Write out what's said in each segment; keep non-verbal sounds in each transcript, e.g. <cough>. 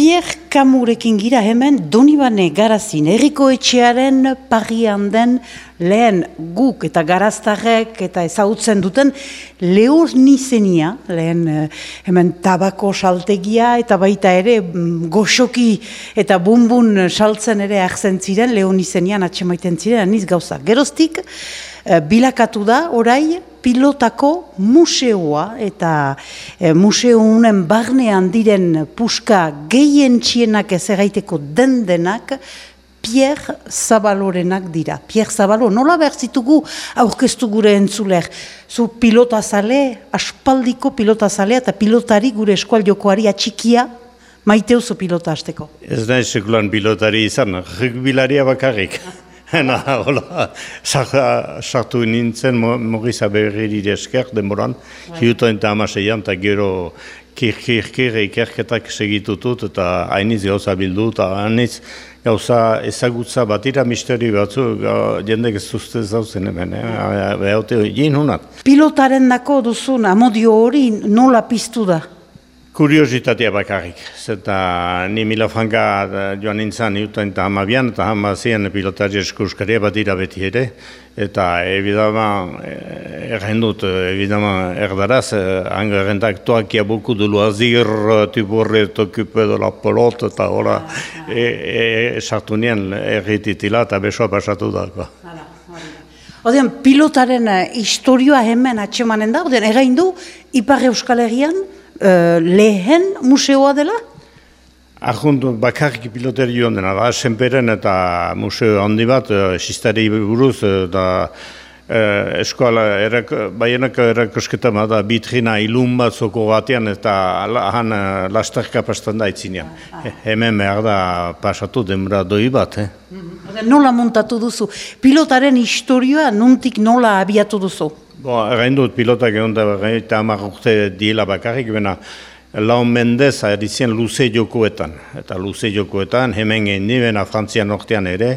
Pierre Kamurekin gira hemen Donibane Garazin erriko etxearen parian den lehen guk eta garaztarrek eta ezagutzen duten lehur nizenia, lehen eh, hemen tabako saltegia eta baita ere mm, goxoki eta bumbun saltzen ere ahzen ziren lehur nizenian atxemaiten ziren aniz gauza. Geroztik, bilakatu da orai pilotako museoa eta e, museunen barnean diren puska gehien txienak ez egaiteko den denak Pierre Zabalorenak dira. Pierre Zabalo, nola behar zitugu aurkeztu gure entzuler? Zu pilota zale, aspaldiko pilota zalea eta pilotari gure eskual jokoari atxikia maiteuzo pilota hasteko. Ez da sekulan pilotari izan, rugbilaria bakarrik. <laughs> Hena, hola, sartu nintzen Morisa Berreri esker denboran, bai. hiutoen eta amaseian, eta gero kir-kir-kir ikerketak segitutut, eta hainiz gauza bildu, eta hainiz gauza ezagutza batira misteri batzu, jendek ez zuzte zauzen hemen, eh? behaute, jin hunat. Pilotaren dako duzun, amodio hori nola piztu da? Kuriositatea bakarrik, zeta ni mila franka eh, joan nintzen jutain eta hamabian, eta hama ziren pilotari eskurskaria bat dira beti ere, eta ebidama, eh, errendut, ebidama erdaraz, eh, hango errendak toakia buku du loazir, tiburri, tokupe de la polot, eta hola, esartu e, nien errititila eta besoa pasatu da. Odean, pilotaren historioa hemen atxemanen da, odean, errain du, Ipar Euskal Herrian, uh, lehen museoa dela? Arjuntu bakarrik piloteri dena, da, senperen eta museo handi bat, sistari buruz, eta uh, eskola, erak, baienak erakosketa da, bitrina ilun bat zoko batean, eta han lastarka pastan da itzinean. Ah, ah. Hemen behar da pasatu denbora doi bat. Eh? Mm Nola montatu duzu? Pilotaren historioa nuntik nola abiatu duzu? Bo, errain dut pilotak egon da, eta hamar urte diela bakarrik, bena, lau mendez erizien luze jokoetan. Eta luze jokoetan, hemen egin nibena Frantzian nortean ere,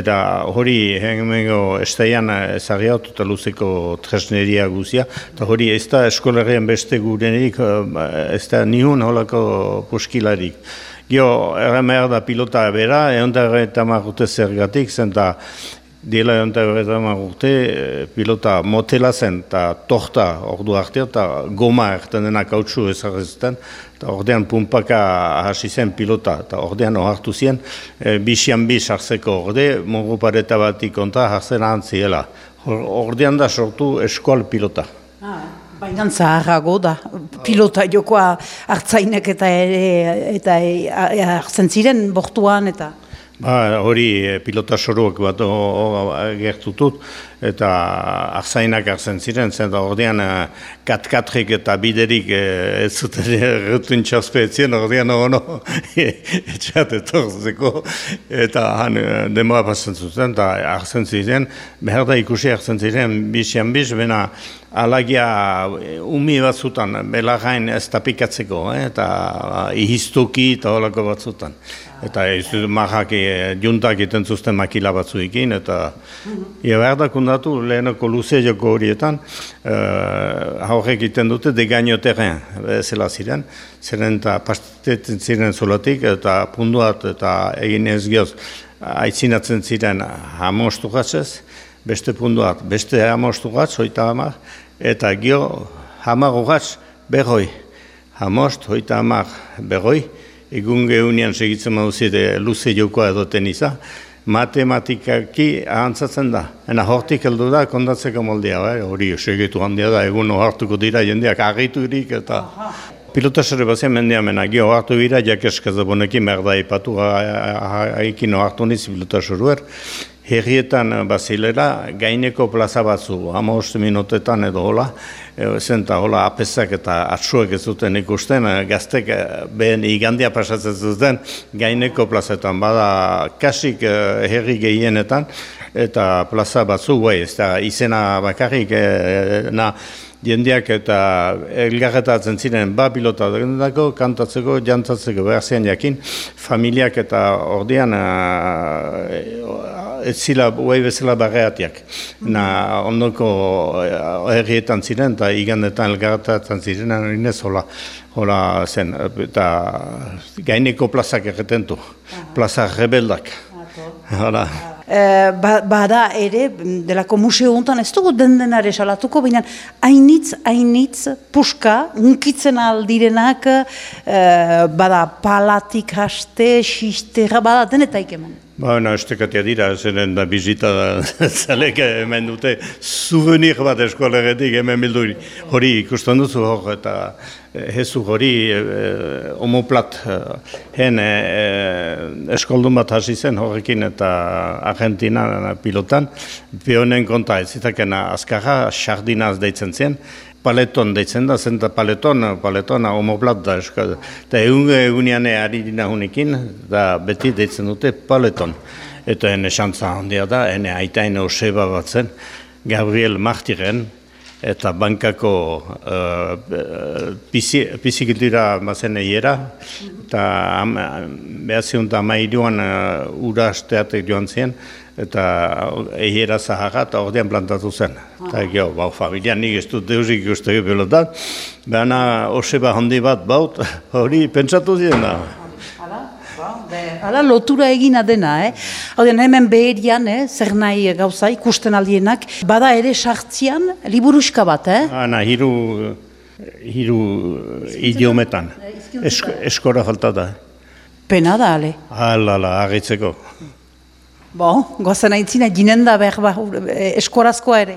eta hori hemen esteian ezagiatu eta luzeko tresneria guzia, eta hori ez da eskolarien beste gurenik, ez da nihun holako puskilarik. Gio, erremer da pilota bera, egon da eta marrute zergatik, zen da Diela jonta horretan urte, eh, pilota motela zen, eta torta ordu arte, eta goma erten dena kautsu ezagrezetan, eta ordean pumpaka hasi zen pilota, eta ordean ohartu zien, e, bisian bis hartzeko orde, mongu pareta batik konta hartzen ahantziela. Ordean da sortu eskual pilota. Ah. Baina zaharrago da, pilota jokoa hartzainek eta ere, eta hartzen ziren bortuan eta... Ba, hori eh, pilota soruak bat gertutut, eta arzainak hartzen ziren, zen da ordean eh, katkatrik eta biderik eh, ez zuten erretun txaspeetzien, ordean ono <laughs> etxat etorzeko, eta han demoa pasen zuten, eta hartzen ziren, behar da ikusi hartzen ziren, bisian bis, bena alagia umi batzutan, belagain ez tapikatzeko, eta ihiztuki eta holako batzutan. Eta ez marrak e, juntak iten zuzten makila batzuekin, eta ia behar da kundatu lehenako luze joko horietan, uh, haurek iten dute degaino terren, zela ziren, ziren eta pastetzen ziren zolatik, eta punduat eta egin ez gioz, aitzinatzen ziren hamostu gatzez, beste punduat, beste hamostu gatz, hoita hamar, eta gio hamar gatz, behoi, hamost, hoita hamar, behoi, egun gehunian segitzen mauzide luze jokoa edoten izan, matematikaki ahantzatzen da. Ena hortik heldu da kondatzeko moldea, bai? hori segitu handia da, egun ohartuko dira jendeak agitu irik eta... Pilotasare bazien mendia mena, gio hartu gira, jakeskaz abonekin merda ipatu, haikin ohartu niz pilotasoruer, herrietan bazilera gaineko plaza batzu, hama minutetan edo hola, e, zenta hola apesak eta atsuak ez duten ikusten, e, gaztek e, behen igandia pasatzen zuten gaineko plazetan, bada kasik herri gehienetan, eta plaza batzu, bai, ez da izena bakarrik, na, jendeak eta elgarretatzen ziren ba pilota dako, kantatzeko, jantzatzeko behar jakin, familiak eta ordean ez zila guai bezala barreatiak. Na ondoko herrietan ziren eta igandetan elgaratatzen ziren, inez hola, hola zen, eta gaineko plazak erretentu, plaza rebeldak. Hala. Ba, bada ere, delako museo honetan ez dugu den denare salatuko, baina hainitz, hainitz, puska, unkitzen aldirenak, eh, bada palatik haste, xistera, bada denetaik hemen. Ba, na, estekatia dira, zenen da bizita da, <laughs> zalek hemen dute, souvenir bat eskolegetik hemen bildu hori. Ikusten duzu hor, eta hezu hori e, omoplat hen e, eskoldun bat hasi zen horrekin eta Argentina pilotan, pionen konta ez zitakena azkarra, sardinaz deitzen zen, paleton deitzen da, zen da paleton, paletona homoplat da eskal. Eta egun egunean ari dina hunekin, da beti deitzen dute paleton. Eta hene xantza handia da, hene aitain oseba bat zen, Gabriel Martiren, eta bankako uh, pizikitura mazen eiera, eta behazion da mairuan uh, ura asteatek joan ziren, eta eiera zaharra eta ordean plantatu zen. Eta gio, bau, familian nik ez dut deusik ikuste pelotan, behana oseba handi bat baut, <laughs> hori pentsatu ziren da. Hala lotura egina dena, eh? Hau hemen beherian, eh? zer nahi gauza ikusten aldienak, bada ere sartzian liburuska bat, eh? Ana, hiru, hiru idiometan, Esk, eskora falta da. Pena da, ale? Hala, hala, agitzeko. Bo, gozen aintzina, ginen da behar ba, eskorazkoa ere,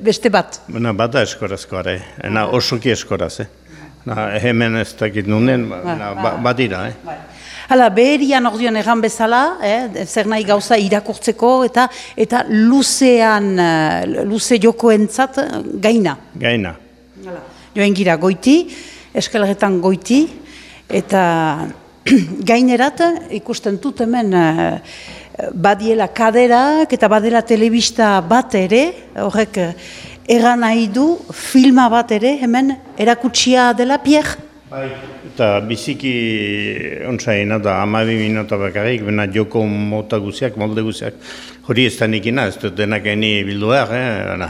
beste bat. Bena, bada eskorazkoa ere, ena osoki eskoraz, eh? Na, hemen ez dakit nunen, ba, badira, eh? Bai. Hala, beherian ordean egan bezala, eh, zer nahi gauza irakurtzeko, eta eta luzean, luze joko entzat, gaina. Gaina. Hala. Joen gira goiti, eskelarretan goiti, eta <clears throat> gainerat ikusten dut hemen uh, badiela kaderak eta badela telebista bat ere, horrek egan nahi du filma bat ere hemen erakutsia dela Pierre. Bai, eta biziki ontsaina da amabi minuta bakarrik, bena joko mota guziak, molde guziak, hori ez da nikina, ez dut denak eni bilduak, eh?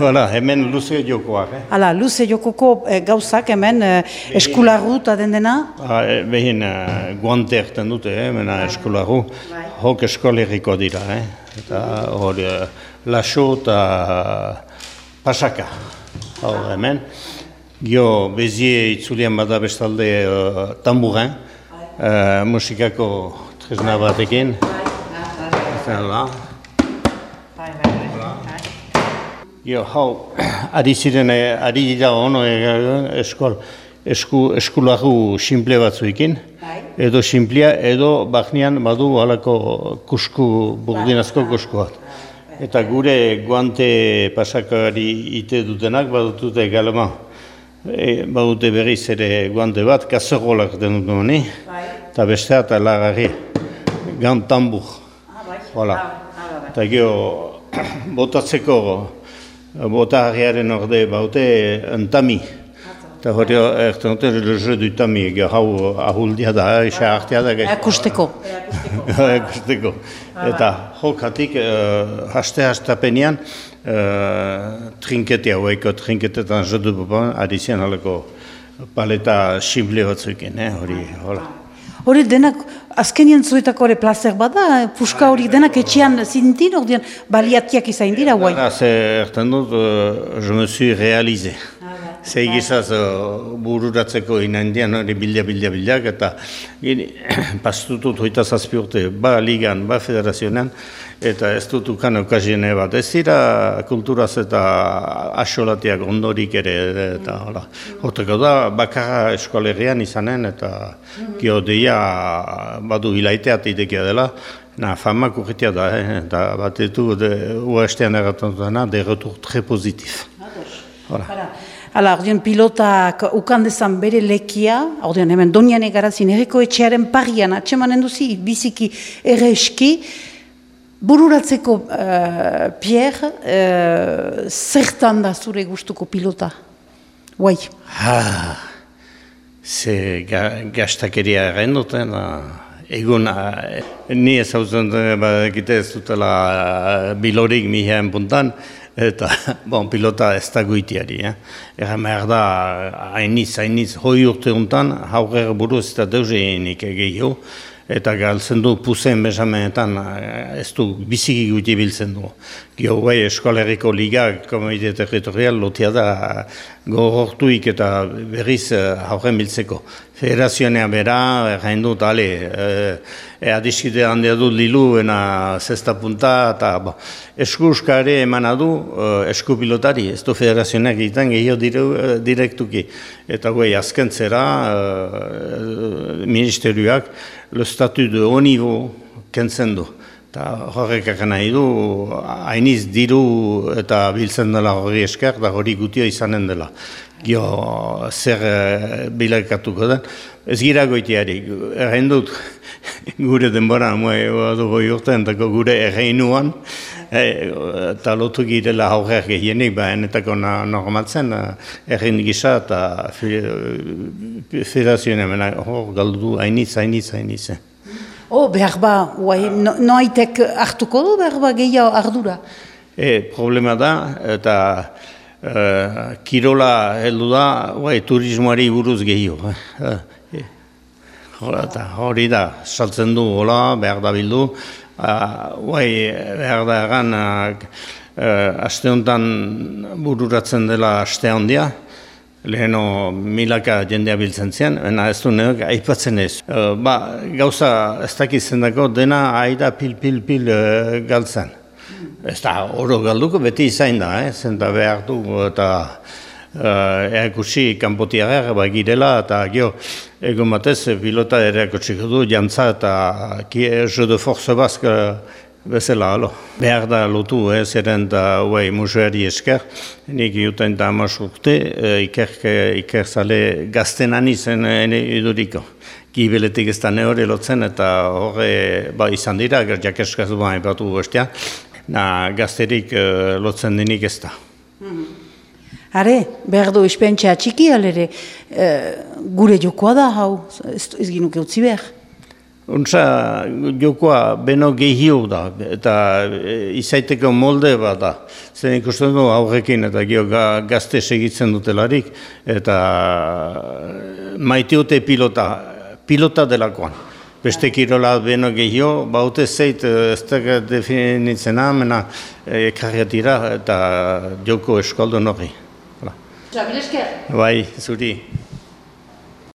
Hala, hemen luze jokoak. Eh? Hala, luze jokoko eh, gauzak hemen eh, eskularru eta den dena? Ha, eh, behin eh, guante erten dute, eh? eskularru, bai. hok eskolerriko dira, eh? eta hori eh, laso eta pasaka, hau hemen. Gio bezie itzulian bada bestalde uh, tamburen, uh, musikako tresna batekin. Gio, hau, <clears throat> ari ziren, ari dira ono eskol, esku, eskulagu simple batzuekin, edo simplea, edo baknian badu halako kusku, burdinazko kusku bat. Eta gure guante pasakari ite dutenak badutute galema. E, baute berriz ere guante bat, kasegolak den dut bai. eta beste eta lagarri, gan tambur. Ah, bai. Hola. Ah, ah, eta geho, <clears throat> botatzeko, botarriaren orde baute entami. Eta hori erten dute, le jeu du tami, hau ahuldia da, isa artea da. Ekusteko. Ekusteko. <laughs> Eta jokatik, uh, haste-hastapenean, uh, trinkete haueko trinketetan jodu bupan, ari zen haleko paleta simple batzuekin, eh, hori, hola. Hori denak, azkenien zuetako hori plazer bada, puska hori denak etxean zintin, hori baliatiak izain dira, guai? Hala, ze erten dut, uh, je me suis réalisé. Zei gizaz uh, bururatzeko inandian hori bilda, bilda, bilda, eta <clears throat> pastutut hoita zazpi urte, ba ligan, ba federazionan, eta ez dut ukan okaziene bat. Ez dira kulturaz eta asolatiak ondorik ere, eta hola. Horteko da, bakarra eskoalerian izanen, eta gio deia badu hilaitea itekia dela, na, fama kurritia da, eh? eta bat etu, uastean erratan dena, de retour tre pozitif. Hala. Hala, ordean pilotak ukandezan bere lekia, ordean hemen donian egarazin erreko etxearen parian, atxemanen duzi, biziki erreski, Bururatzeko, uh, Pierre, uh, zertan da zure gustuko pilota? Guai. Ha, ze ga, gastakeria erren duten, egun, uh, ni ez hau zen, badakite ez dutela uh, bilorik mihean puntan, eta <laughs> bon, pilota ez da guitiari. Eh? Egan behar da, hainiz, hainiz, hoi urte untan, haurrer buruz eta deus eginik gehiago, eta galtzen du puzen besamenetan eh, ez du biziki guti biltzen du. Gio bai eskoleriko liga, komite territorial, lotia da gogortuik eta berriz hauren eh, biltzeko. Federazionea bera, errain dut, ale, e, adiskide handia du lilu, ena zesta punta, eta bo, eskuska ere emana du esku pilotari, ez du federazioneak egiten gehiago direktuki. Eta guai, azken zera, ministerioak, le statut de haut niveau kentzen du. Eta horrek nahi du, hainiz diru eta biltzen dela hori esker, da hori gutio izanen dela. Gio, zer e, bilakatuko den. Ez gira goitiari, errein dut, <laughs> gure denbora, moe, dugu urtean, gure erreinuan, eta lotu girela aurreak gehienik, ba, enetako normaltzen, errein gisa eta federazioen hemen, hor, galdu, hainitz, hainitz, hainitz. Oh, behar ba, no, noaitek hartuko du, behar ba, gehiago ardura? E, problema da, eta e, kirola heldu da, guai, turismoari buruz gehiago. E, e, hori da, saltzen du, hola, behar da bildu, guai, behar da egan, e, aste honetan bururatzen dela aste handia, leheno milaka jendea biltzen zian, ena ez du neok aipatzen ez. E, ba, gauza ez dakitzen dago dena aida pil pil pil e, galtzen. Ez da oro galduko beti izain da, eh? zen da behar du eta uh, eakusi kanpotiaga ba, girela eta gio egon batez pilota ere du jantza eta ki de force bask bezala, alo. Behar da lotu, eh, eren da, uai, musuari esker, nik juten da amas urte, e, iker, zale gazten anizen ene iduriko. Gibeletik ez da neore lotzen eta horre, ba, izan dira, gertiak eskaz duan batu bestia, na gazterik e, lotzen denik ez da. Mhm. Are, behar du espentsa txiki alere, e, gure jokoa da hau, ez, ez ginuke utzi behar. Untsa jokoa beno gehio da, eta e, izaiteko molde bat da. Zer ikusten du aurrekin eta gio gazte segitzen dutelarik, eta maite pilota, pilota delakoan. Beste kirola beno gehio, baute zeit ez da definitzen amena e, eta joko Già, mi scherzo. Vai, Suti.